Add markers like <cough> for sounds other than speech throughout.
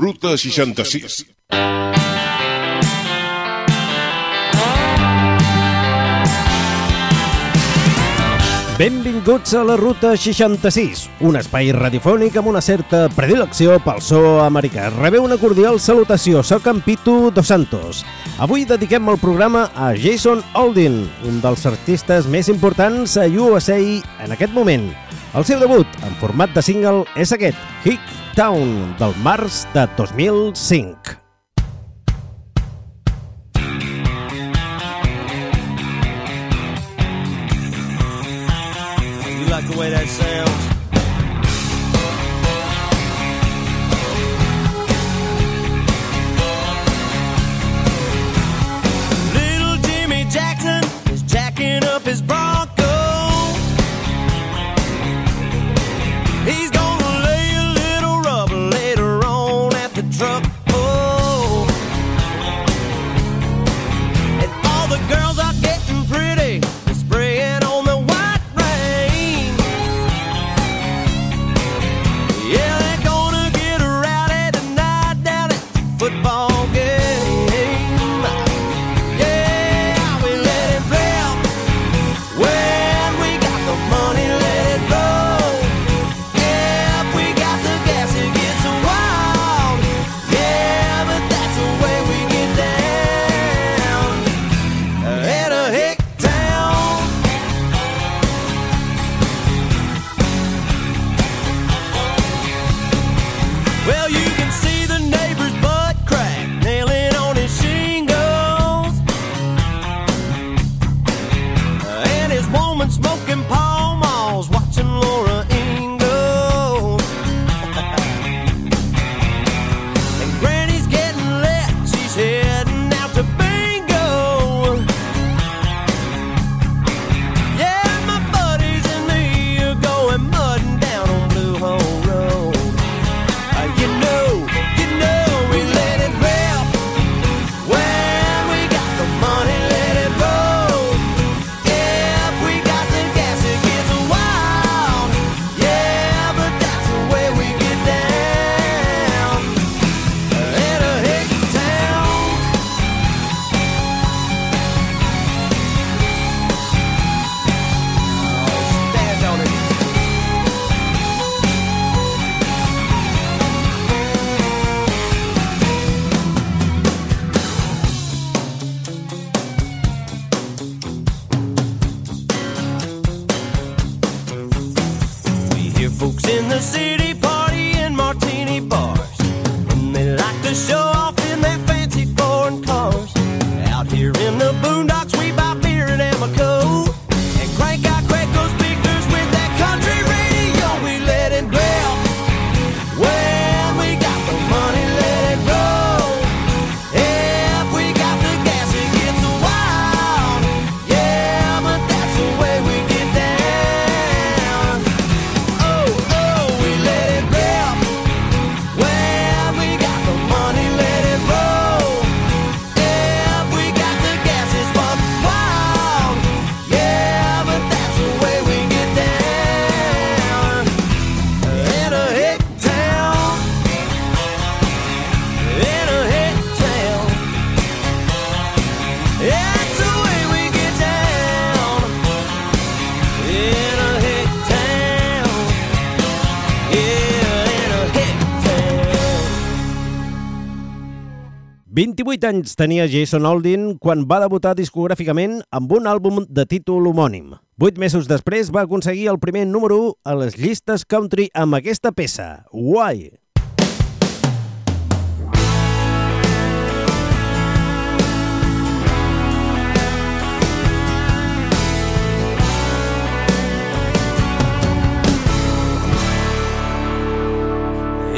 Ruta 66. Benvinguts a la Ruta 66, un espai radiofònic amb una certa predilecció pel so americà. Rebeu una cordial salutació, soc en Pitu Dos Santos. Avui dediquem el programa a Jason Aldin, un dels artistes més importants a USA en aquest moment. El seu debut, en format de single, és aquest, Hick Town del març de 2005. You like the way that sounds? you can see. 18 anys tenia Jason Aldin quan va debutar discogràficament amb un àlbum de títol homònim. Vuit mesos després va aconseguir el primer número 1 a les llistes country amb aquesta peça, Why?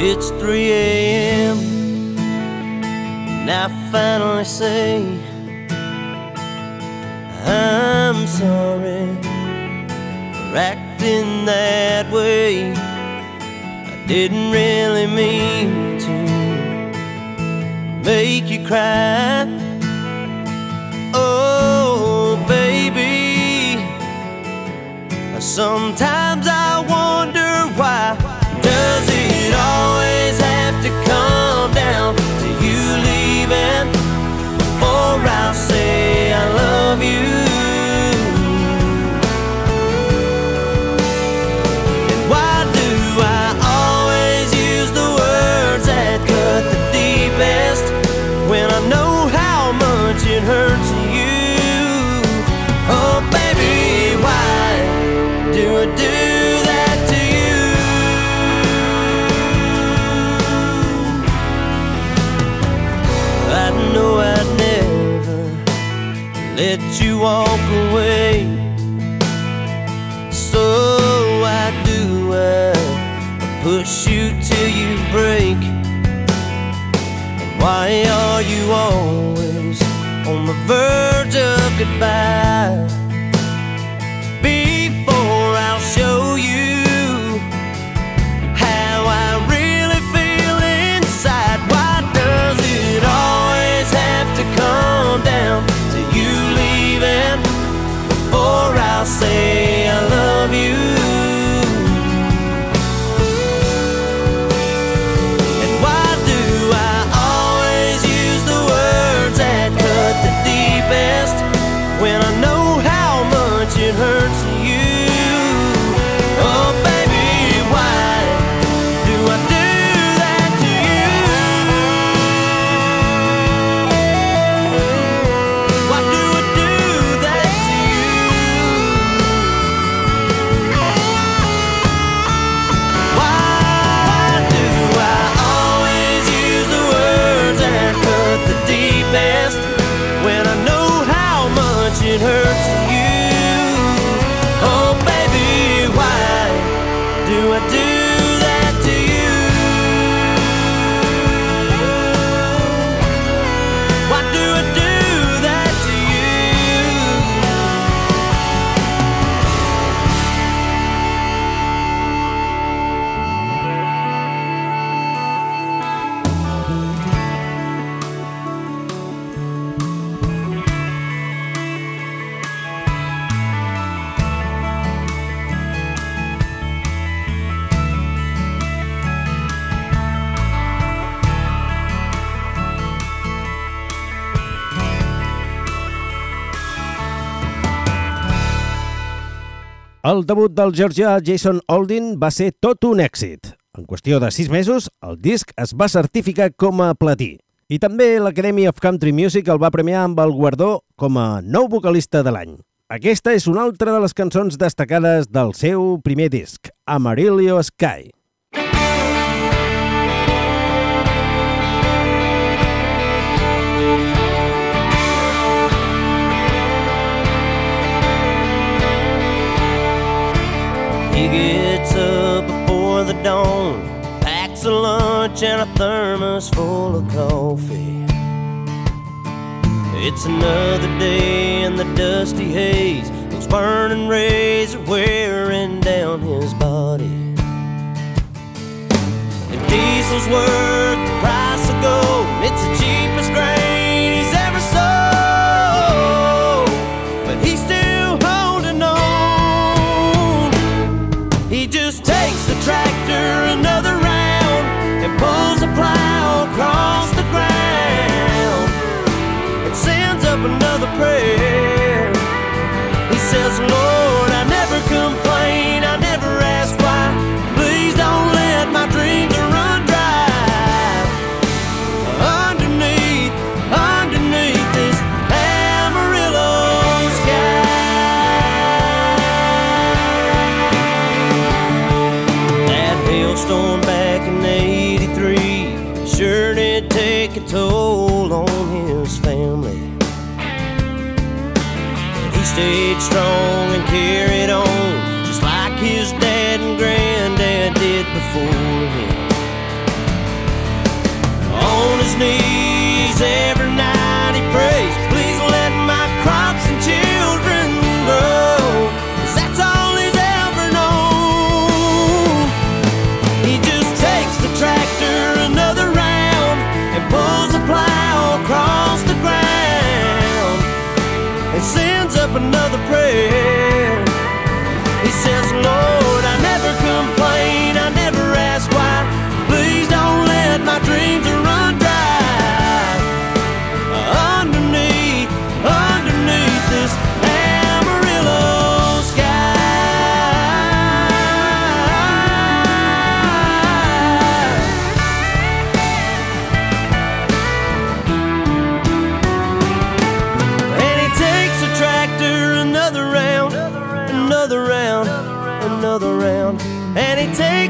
It's 3 a.m. And I finally say, I'm sorry for acting that way. I didn't really mean to make you cry. Oh, baby, sometimes I El debut del georgià Jason Oldin va ser tot un èxit. En qüestió de sis mesos, el disc es va certificar com a platí. I també l'Academy of Country Music el va premiar amb el guardó com a nou vocalista de l'any. Aquesta és una altra de les cançons destacades del seu primer disc, Amarillo Sky. She gets up before the dawn, packs a lunch and a thermos full of coffee. It's another day in the dusty haze. Those burning rays are wearing down his body. If diesel's worth the price of gold, it's a cheap another prayer. He says, Lord. strong and carried on.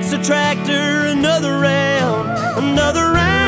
takes a tractor another round, another round.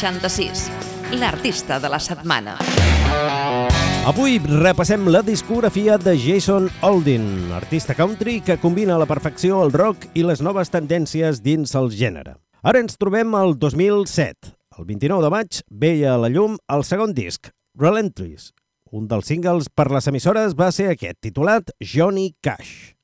Ruta 66, l'artista de la setmana. Avui repassem la discografia de Jason Aldean, artista country que combina a la perfecció el rock i les noves tendències dins el gènere. Ara ens trobem al 2007. El 29 de maig veia a la llum el segon disc, Relentless. Un dels singles per les emissores va ser aquest, titulat Johnny Cash.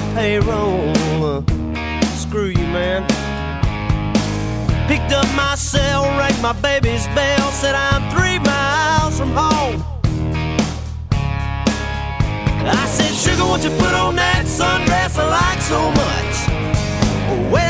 The payroll. Screw you, man. Picked up my cell, rang my baby's bell, said I'm three miles from home. I said, Sugar, won't you put on that sundress I like so much? Way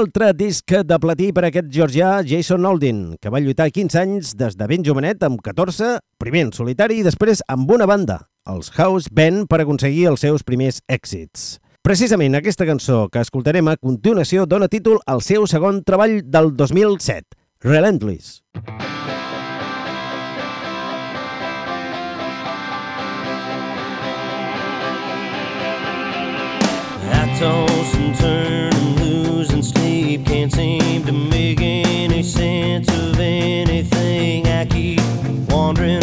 altre disc de platí per aquest georgià Jason Aldean, que va lluitar 15 anys des de ben jovenet amb 14, primer en solitari i després amb una banda, els House Band, per aconseguir els seus primers èxits. Precisament aquesta cançó que escoltarem a continuació dona títol al seu segon treball del 2007, Relentless. I toss and turn Can't seem to make any sense of anything. I keep wandering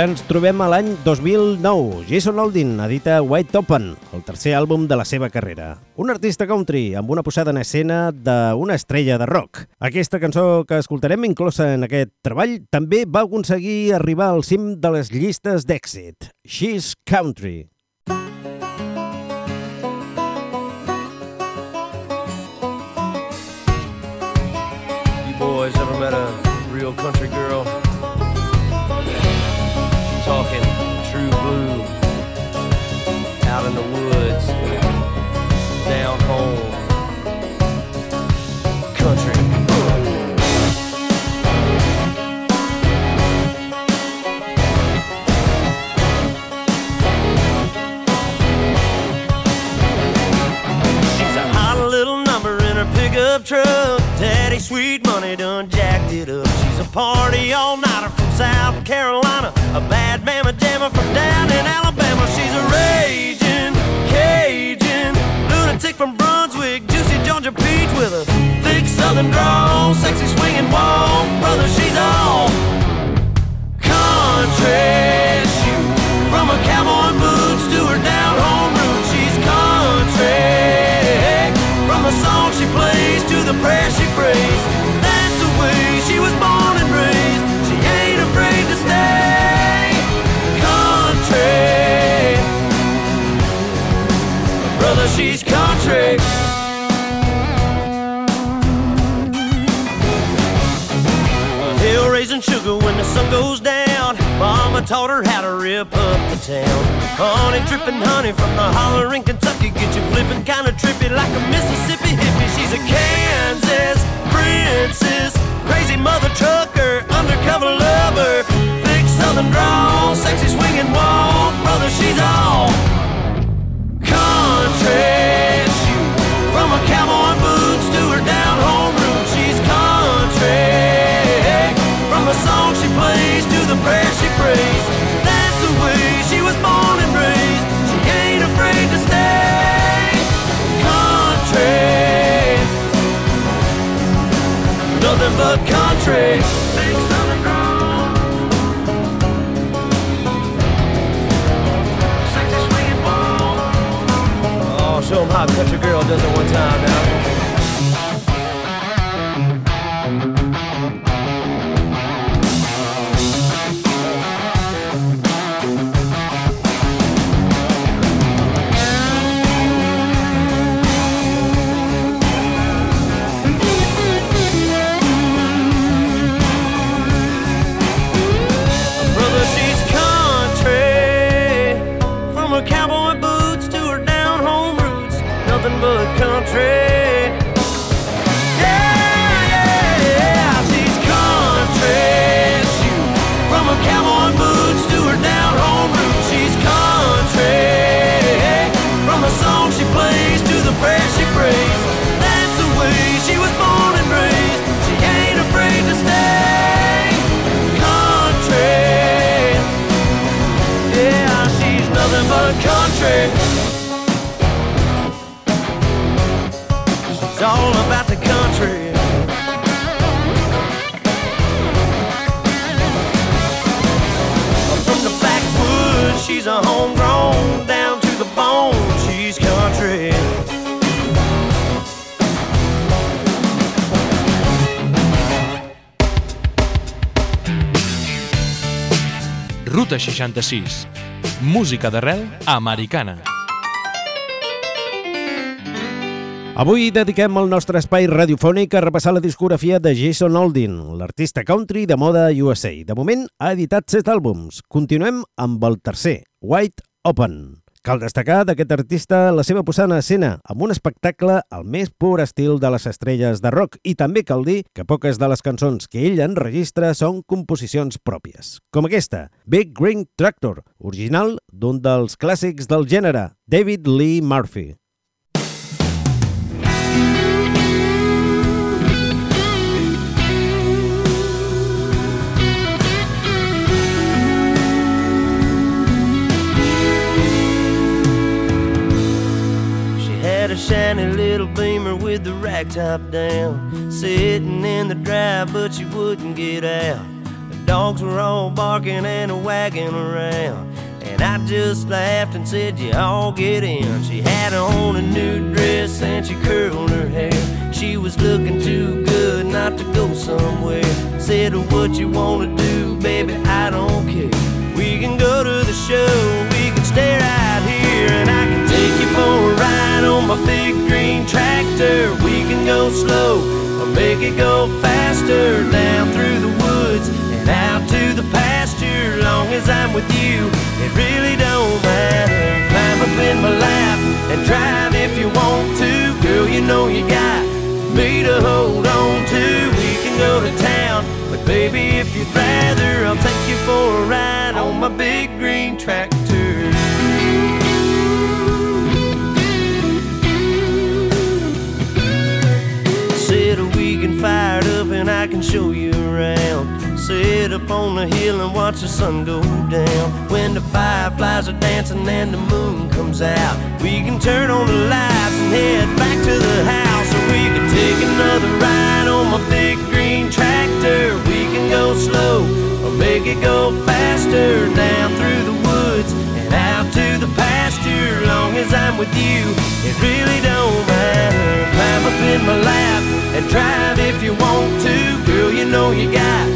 Ara ens trobem a l'any 2009. Jason Aldean edita White Open, el tercer àlbum de la seva carrera. Un artista country amb una posada en escena d'una estrella de rock. Aquesta cançó que escoltarem inclosa en aquest treball també va aconseguir arribar al cim de les llistes d'èxit. She's Country. You boys ever met a real country girl? Out in the woods, down home, country. She's a hot little number in her pickup truck. Daddy sweet money done jacked it up. She's a party all nighter from South Carolina, a bad mama jammer from down in Alabama. She's a Cajun lunatic from Brunswick, juicy Georgia peach with a thick Southern drawl, sexy swinging walk. Brother, she's all country. From her cowboy boots to her down home roots. She's country. From the song she plays to the prayer she prays. That's the way she was born and raised. She ain't afraid to stay country. Brother, she's country. Hill raising sugar when the sun goes down. Mama taught her how to rip up the town. Honey dripping honey from the holler in Kentucky. Get you flipping kinda trippy like a Mississippi hippie. She's a Kansas princess. Crazy mother trucker, undercover lover. Thick southern drawl, sexy swinging walk. Brother, she's all country. From the song she plays to the prayer she prays, 66. Música d'arrel americana. Avui dediquem el nostre espai radiofònic a repassar la discografia de Jason Aldean, l'artista country de moda USA. De moment ha editat set àlbums. Continuem amb el tercer, White Open. Cal destacar d'aquest artista la seva posada en escena amb un espectacle al més pur estil de les estrelles de rock i també cal dir que poques de les cançons que ell enregistra són composicions pròpies, com aquesta, Big Green Tractor, original d'un dels clàssics del gènere, David Lee Murphy. Shiny little beamer with the rack top down. Sitting in the drive, but she wouldn't get out. The dogs were all barking and wagging around. And I just laughed and said, You all get in. She had on a new dress and she curled her hair. She was looking too good not to go somewhere. Said, What you wanna do, baby? I don't care. We can go to the show, we can stay right here, and I can take you for a ride on my big green tractor. We can go slow or make it go faster down through the woods and out to the pasture. Long as I'm with you, it really don't matter. Climb up in my lap and drive if you want to, girl. You know you got me to hold on to. We can go to town, but baby, if you'd rather, I'll take you for a ride on my big green tractor. Can show you around. Sit up on the hill and watch the sun go down. When the fireflies are dancing and the moon comes out, we can turn on the lights and head back to the house. Or we can take another ride on my big green tractor. We can go slow or make it go faster down through the woods Long as I'm with you, it really don't matter. Climb up in my lap and drive if you want to. Girl, you know you got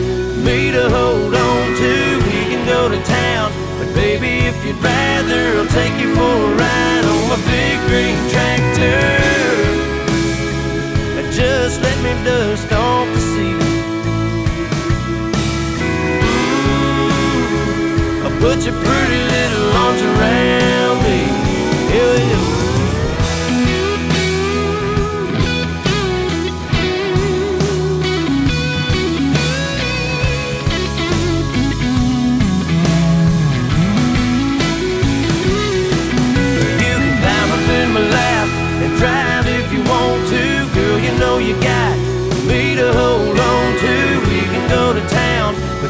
me to hold on to. We can go to town, but baby, if you'd rather, I'll take you for a ride on my big green tractor. Just let me dust off the seat. I'll put your pretty little arms around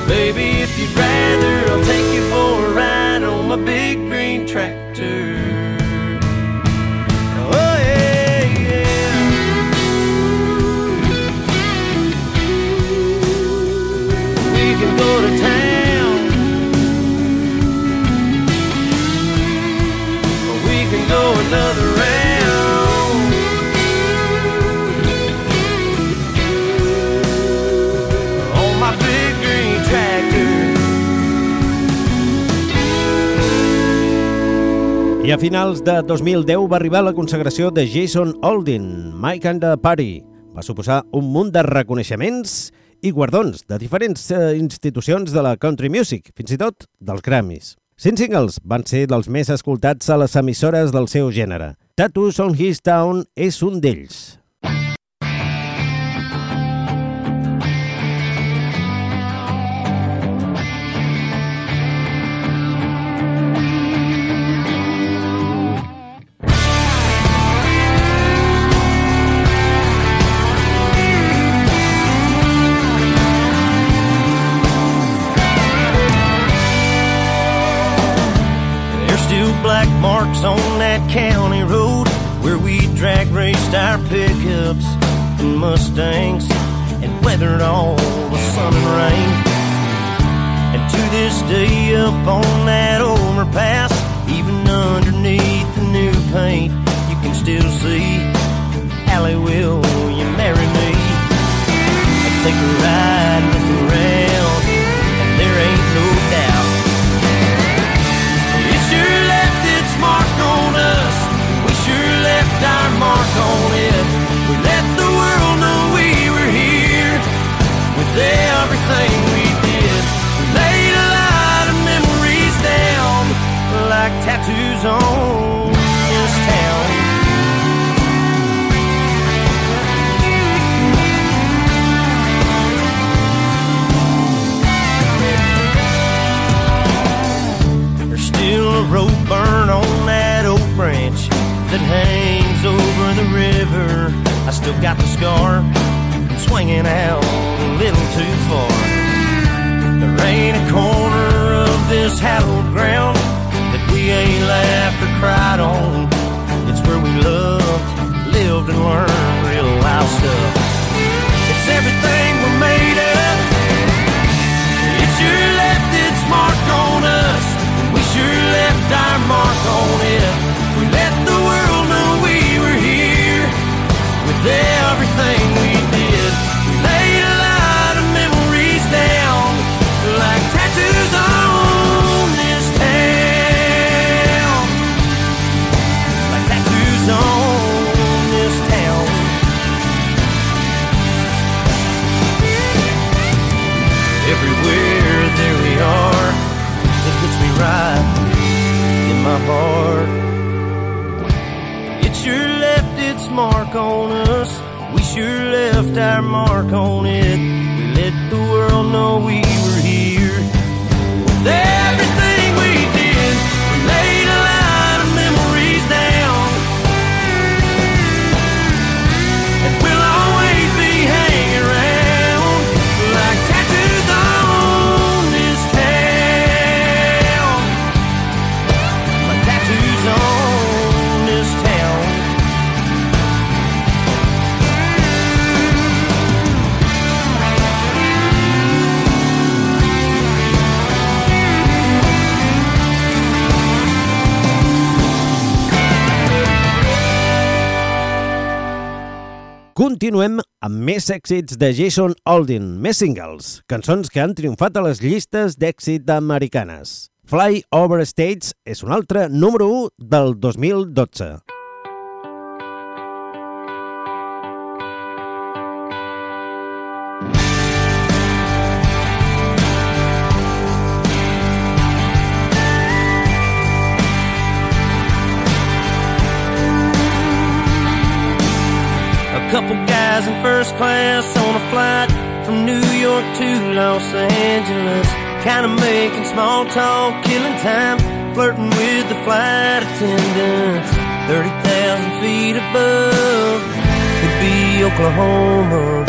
baby, if you'd rather, I'll take you for a ride a finals de 2010 va arribar la consagració de Jason Aldean, Mike and the Party. Va suposar un munt de reconeixements i guardons de diferents eh, institucions de la country music, fins i tot dels Grammys. Cinc singles van ser dels més escoltats a les emissores del seu gènere. Tattoos on His Town és un d'ells. Black marks on that county road where we drag raced our pickups and Mustangs and weathered all the sun and rain. And to this day, up on that overpass, even underneath the new paint, you can still see Allie, will you marry me? I'll take a ride, There's still a rope burn on that oak branch that hangs over the river. I still got the scar swinging out a little too far. There ain't a corner of this hallowed ground that we ain't laughed and real life stuff. It's everything my heart. It sure left its mark on us. We sure left our mark on it. We let the world know we were here. With Continuem amb més èxits de Jason Aldean, més singles, cançons que han triomfat a les llistes d'èxit americanes. Fly Over States és un altre número 1 del 2012. A couple guys in first class on a flight from New York to Los Angeles. Kind of making small talk, killing time, flirting with the flight attendants. 30,000 feet above, could be Oklahoma.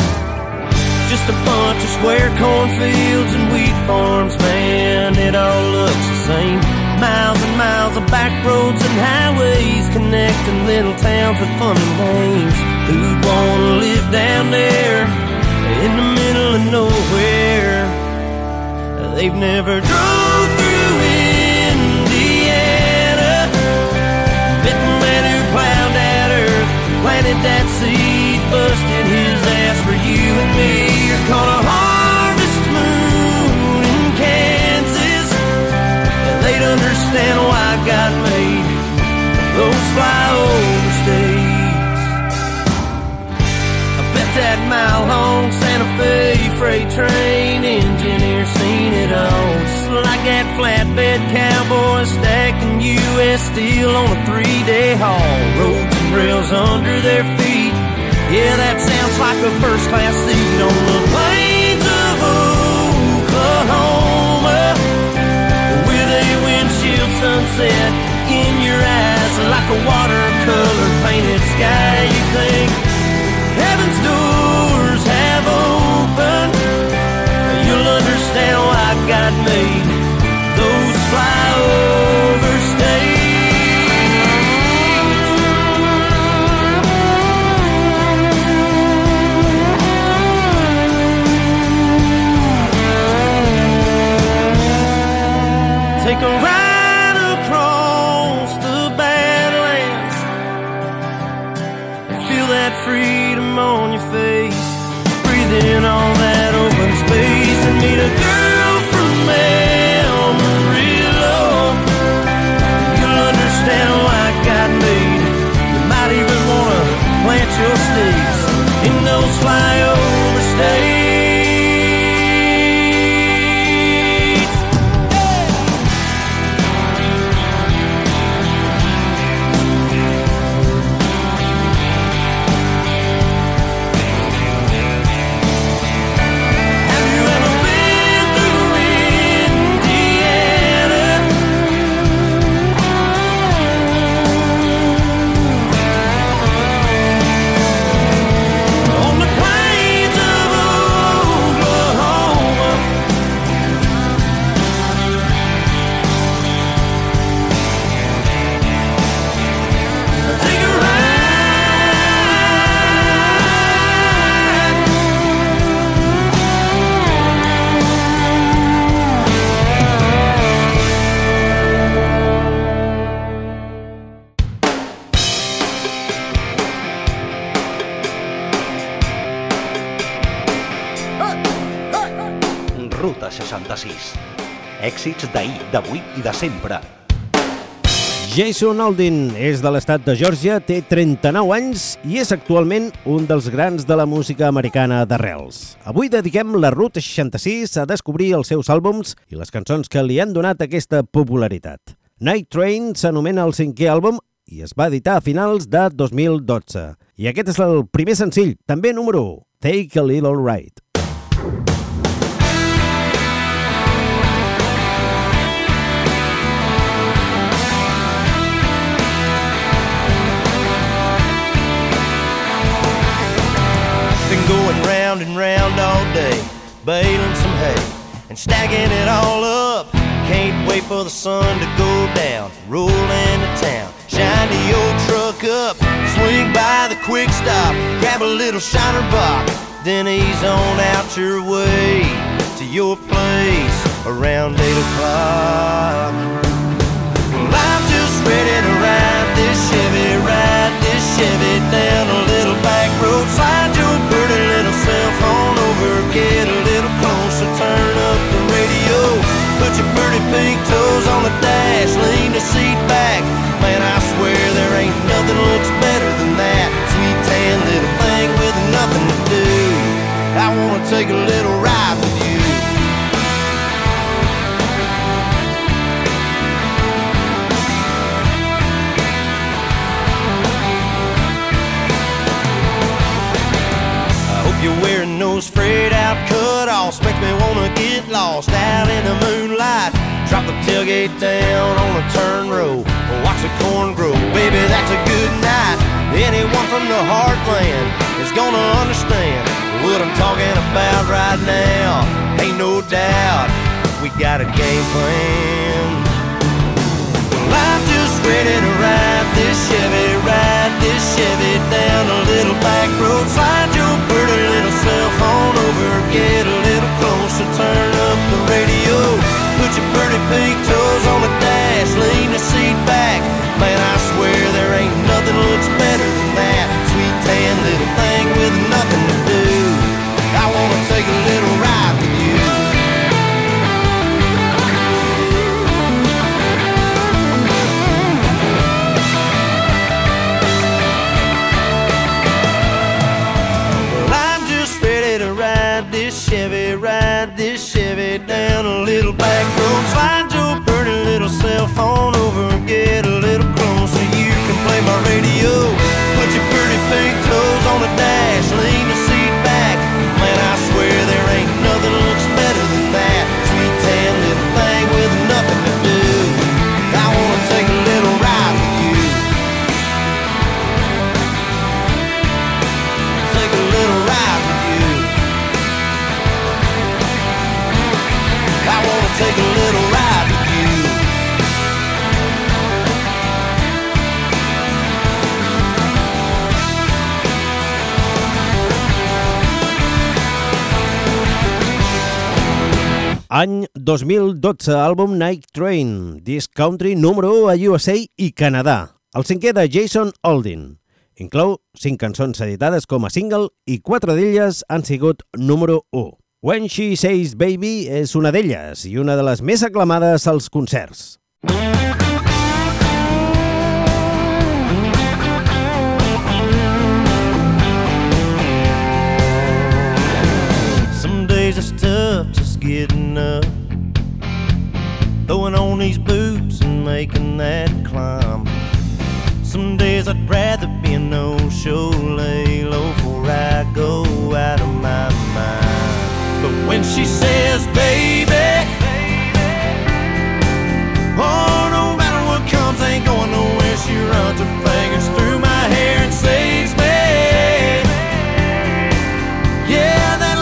Just a bunch of square cornfields and wheat farms, man, it all looks the same. Miles and miles of back roads and highways connecting little towns with funny names. Who'd wanna live down there in the middle of nowhere? They've never drove through Indiana. The man who plowed that earth, planted that seed, busted his ass for you and me. You're caught a harvest moon in Kansas. They'd understand why God made those flyover freight train engineer seen it all. Just like that flatbed cowboy stacking U.S. steel on a three day haul. Roads and rails under their feet. Yeah, that sounds like a first class seat on the plains of Oklahoma with a windshield sunset in your eyes like a watercolor painted sky. You think God Èxits d'ahir, d'avui i de sempre. Jason Aldean és de l'estat de Geòrgia, té 39 anys i és actualment un dels grans de la música americana d'arrels. Avui dediquem la Ruta 66 a descobrir els seus àlbums i les cançons que li han donat aquesta popularitat. Night Train s'anomena el cinquè àlbum i es va editar a finals de 2012. I aquest és el primer senzill, també número 1, Take a Little Ride. Been going round and round all day, baling some hay and stacking it all up. Can't wait for the sun to go down, roll into town, shine the old truck up, swing by the quick stop, grab a little Shiner Bock, then ease on out your way to your place around 8 o'clock. Well, I'm just ready to ride this Chevy, ride this Chevy down a little back road. Slide pink toes on the dash, lean the seat back. Man, I swear there ain't nothing looks better than that sweet tan little thing with nothing to do. I wanna take a little ride with you. I hope you're wearing those frayed out cutoffs. Makes me wanna get lost out in the moonlight. Drop the tailgate down on a turn row. Watch the corn grow. Baby, that's a good night. Anyone from the heartland is gonna understand what I'm talking about right now. Ain't no doubt we got a game plan. Well, I'm just ready to ride this Chevy, ride this Chevy down a little back road. Slide your pretty little cell phone over, get a little closer, turn up the radio. Your pink toes on the dash, lean the seat back. Man, I swear there ain't nothing looks better than that sweet tan little thing with nothing to do. I wanna take a little ride with you. Well, I'm just ready to ride this Chevy, ride this down a little back road. Slide your pretty little cell phone Any 2012, àlbum Night Train, Disc Country número 1 a USA i Canadà. El cinquè de Jason Aldean. Inclou 5 cançons editades com a single i 4 d'elles han sigut número 1. When She Says Baby és una d'elles i una de les més aclamades als concerts. Some getting up. Throwing on these boots and making that climb. Some days I'd rather be a no-show, lay low before I go out of my mind. But when she says, baby, oh, no matter what comes, ain't going nowhere. She runs her fingers through my hair and saves me. Yeah, that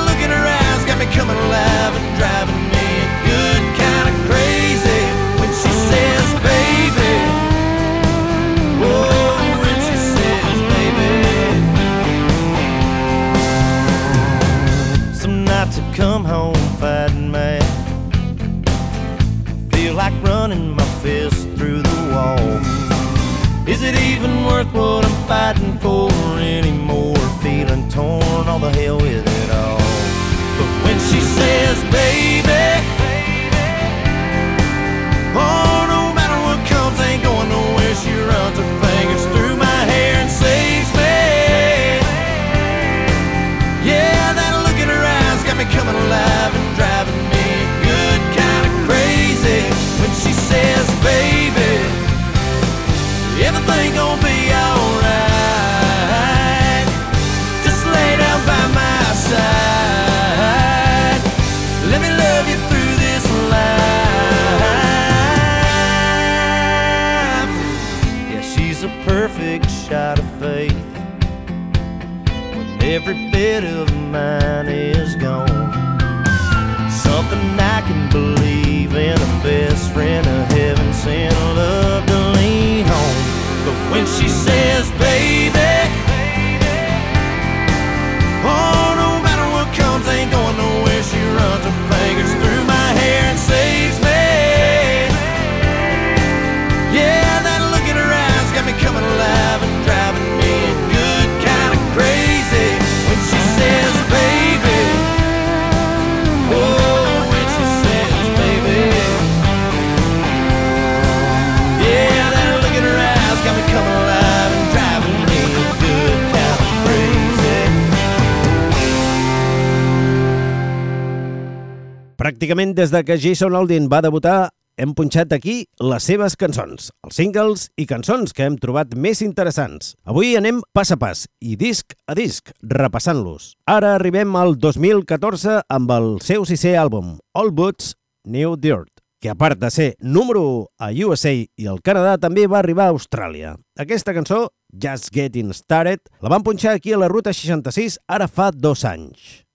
Pràcticament des de que Jason Aldean va debutar, hem punxat aquí les seves cançons, els singles i cançons que hem trobat més interessants. Avui anem pas a pas i disc a disc, repassant-los. Ara arribem al 2014 amb el seu sisè àlbum, All Boots, New Dirt que a part de ser número 1 a USA i al Canadà, també va arribar a Austràlia. Aquesta cançó, Just Getting Started, la van punxar aquí a la Ruta 66 ara fa dos anys.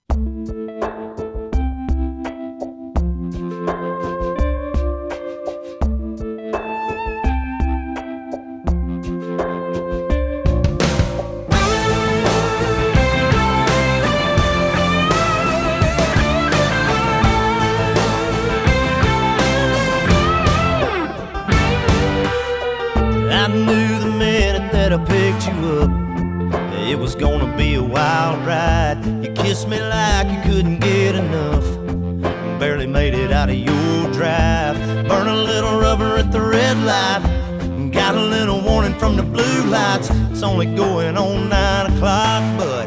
Knew the minute that I picked you up. It was gonna be a wild ride. You kissed me like you couldn't get enough. Barely made it out of your drive. Burn a little rubber at the red light. Got a little warning from the blue lights. It's only going on nine o'clock, but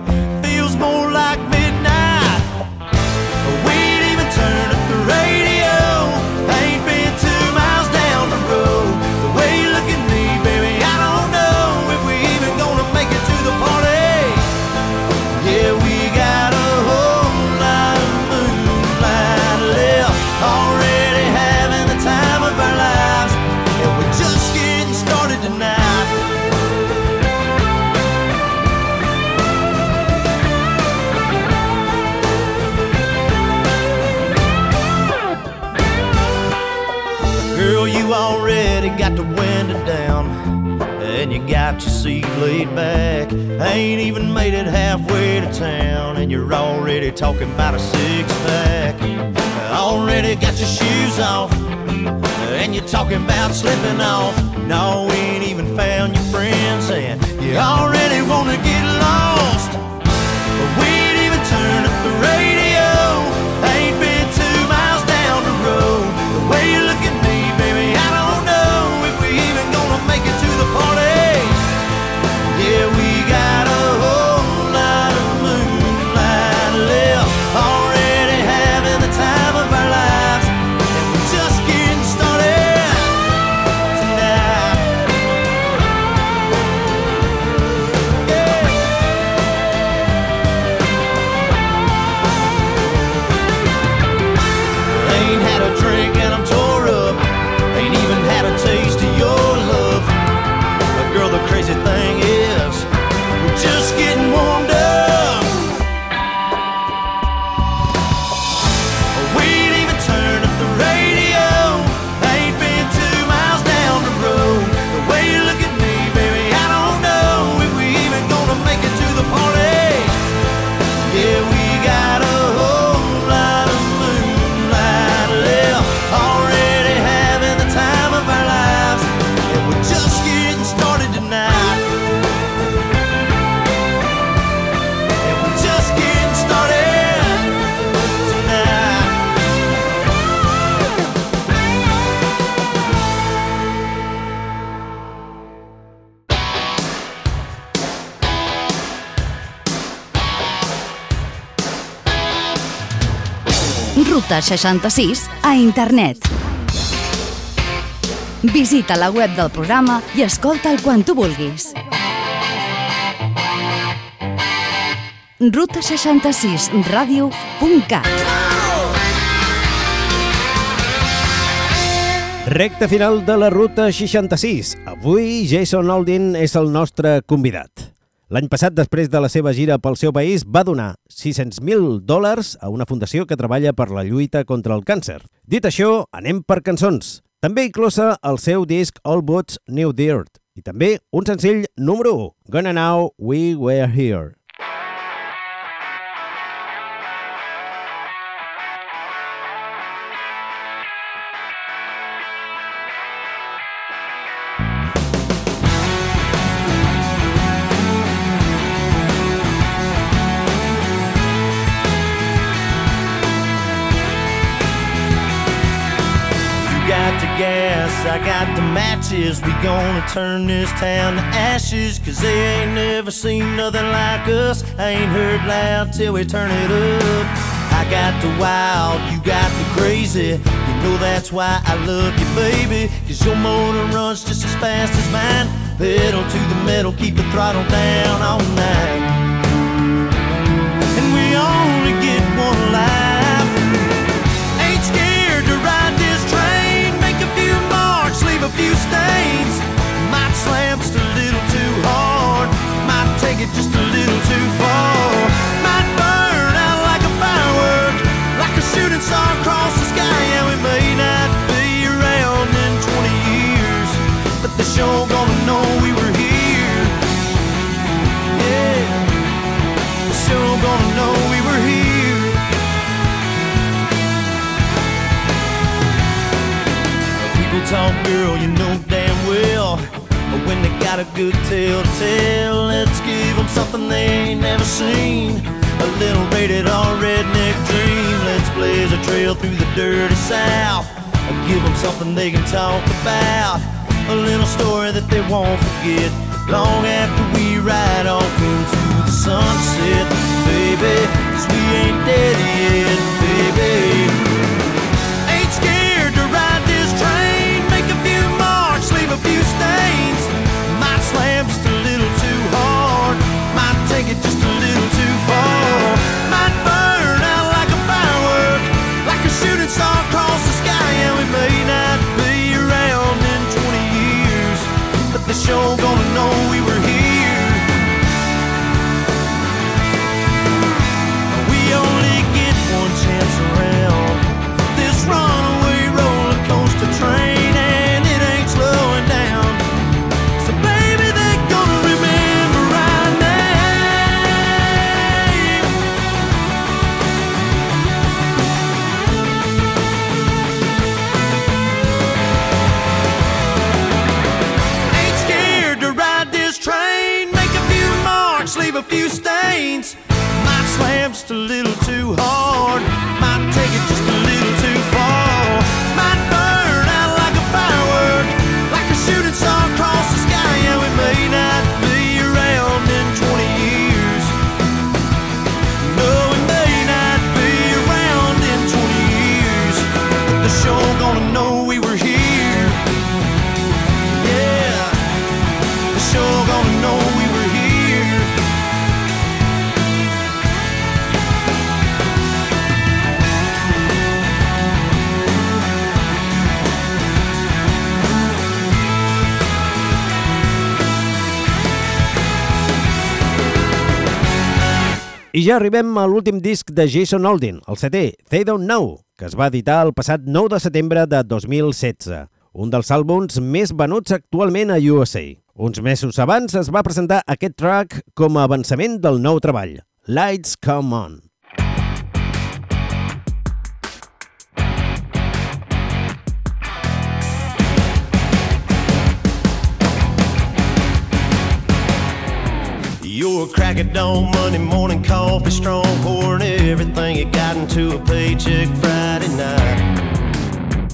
already talking about a six pack. Already got your shoes off And you're talking about slipping off. No, we ain't even found your friends And you already wanna get lost. But we 66 a internet. Visita la web del programa i escolta'l quan tu vulguis. ruta66radio.cat Recte final de la ruta 66. Avui Jason Aldin és el nostre convidat. L'any passat, després de la seva gira pel seu país, va donar 600.000 dòlars a una fundació que treballa per la lluita contra el càncer. Dit això, anem per cançons. També inclosa el seu disc All Boots New Dirt i també un senzill número 1, Gonna Now We Were Here. Matches. We gonna turn this town to ashes. Cause they ain't never seen nothing like us. I ain't heard loud till we turn it up. I got the wild, you got the crazy. You know that's why I love you, baby. Cause your motor runs just as fast as mine. Pedal to the metal, keep the throttle down all night. And we only get one life. A few stains. Might slam just a little too hard. Might take it just a little too far. Might burn out like a firework. Like a shooting star across the sky. Yeah, we may not be around in 20 years. But the show gonna know we were here. Yeah. The show gonna know we Talk, girl, you know damn well. When they got a good tale to tell, let's give them something they ain't never seen. A little rated R redneck dream. Let's blaze a trail through the dirty south. Or give them something they can talk about. A little story that they won't forget. Long after we ride off into the sunset, baby. Cause we ain't dead yet, baby. Slam just a little too hard. Might take it just a little too far. Might burn out like a firework. Like a shooting star across the sky. And we may not be around in 20 years. But the show gonna know we were ja arribem a l'últim disc de Jason Aldean, el setè, They Don't Know, que es va editar el passat 9 de setembre de 2016, un dels àlbums més venuts actualment a USA. Uns mesos abans es va presentar aquest track com a avançament del nou treball, Lights Come On. You're a crack at dawn, Monday morning coffee, strong pouring everything you got into a paycheck Friday night.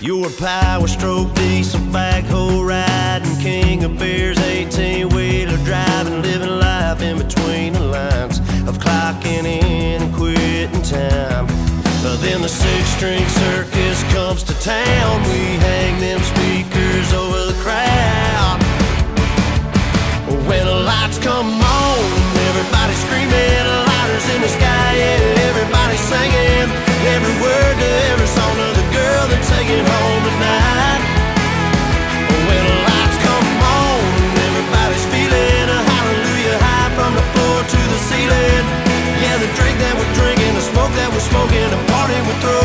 You're a power stroke, diesel backhoe riding, king of beers, 18 wheeler driving, living life in between the lines of clocking in and quitting time. But then the six string circus comes to town, we hang them speakers over the crowd. Every word to every song of the girl they're taking home tonight. When the lights come on, everybody's feeling a hallelujah high from the floor to the ceiling. Yeah, the drink that we're drinking, the smoke that we're smoking, the party we're throwing,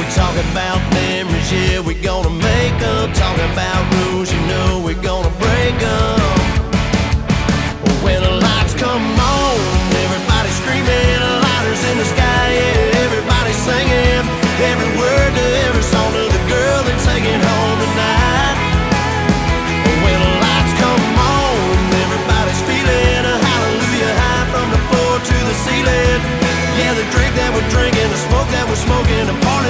We're talking about memories, yeah, we're gonna make them. Talking about rules, you know, we're gonna break them. When the lights come on, everybody's screaming, lighters in the sky, yeah, everybody's singing. Every word to every song to the girl they're taking home tonight. When the lights come on, everybody's feeling a hallelujah high from the floor to the ceiling. Yeah, the drink that we're drinking, the smoke that we're smoking,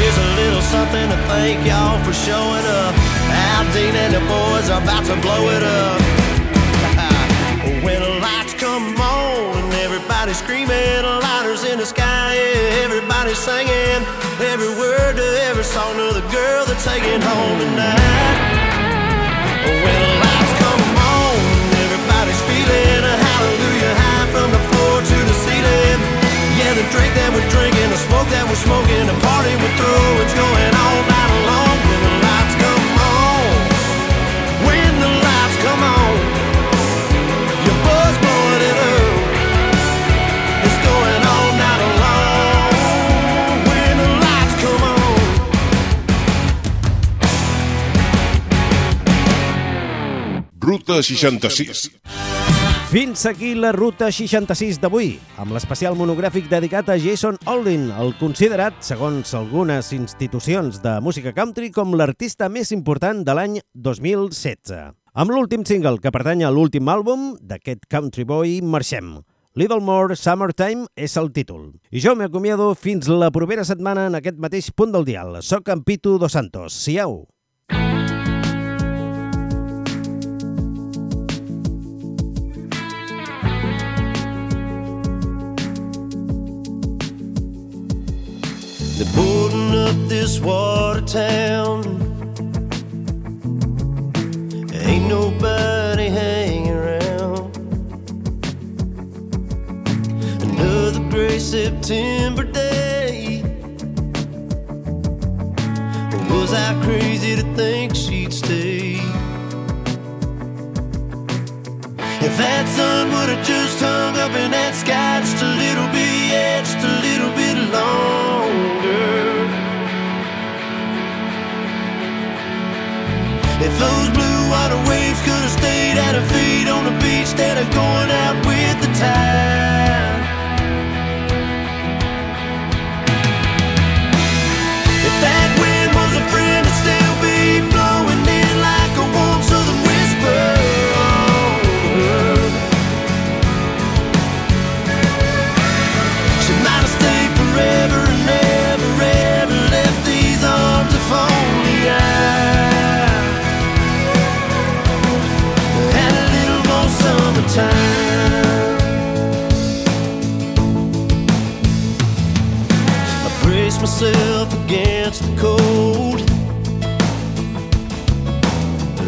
Here's a little something to thank y'all for showing up. Aldean and the boys are about to blow it up. <laughs> when the lights come on and everybody's screaming, lighters in the sky, yeah, everybody's singing every word to every song to the girl they're taking home tonight. When the lights come on, everybody's feeling a hallelujah high from the floor to the ceiling. Yeah, the drink that we're drinking, the smoke that we're smoking, the party we're through, it's going all night long. When the lights come on, when the lights come on, your buzz blowing it up. It's going all night long. When the lights come on. Ruta 66. Fins aquí la Ruta 66 d'avui, amb l'especial monogràfic dedicat a Jason Aldean, el considerat, segons algunes institucions de música country, com l'artista més important de l'any 2016. Amb l'últim single que pertany a l'últim àlbum d'aquest country boy, marxem. Little More Summertime és el títol. I jo m'acomiado fins la propera setmana en aquest mateix punt del dial. Soc en Pitu Dos Santos. Siau! Up this water town. Ain't nobody hanging around. Another gray September day. Was I crazy to think she'd stay? If that sun would have just hung up in that sky just a little bit, yeah, just a little bit longer. If those blue water waves could have stayed at her feet on the beach instead of going out with the tide. Myself against the cold.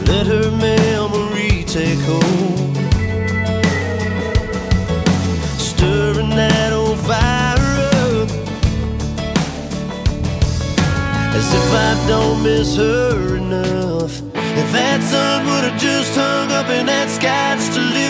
Let her memory take hold. Stirring that old fire up. As if I don't miss her enough. If that sun would have just hung up in that sky just a little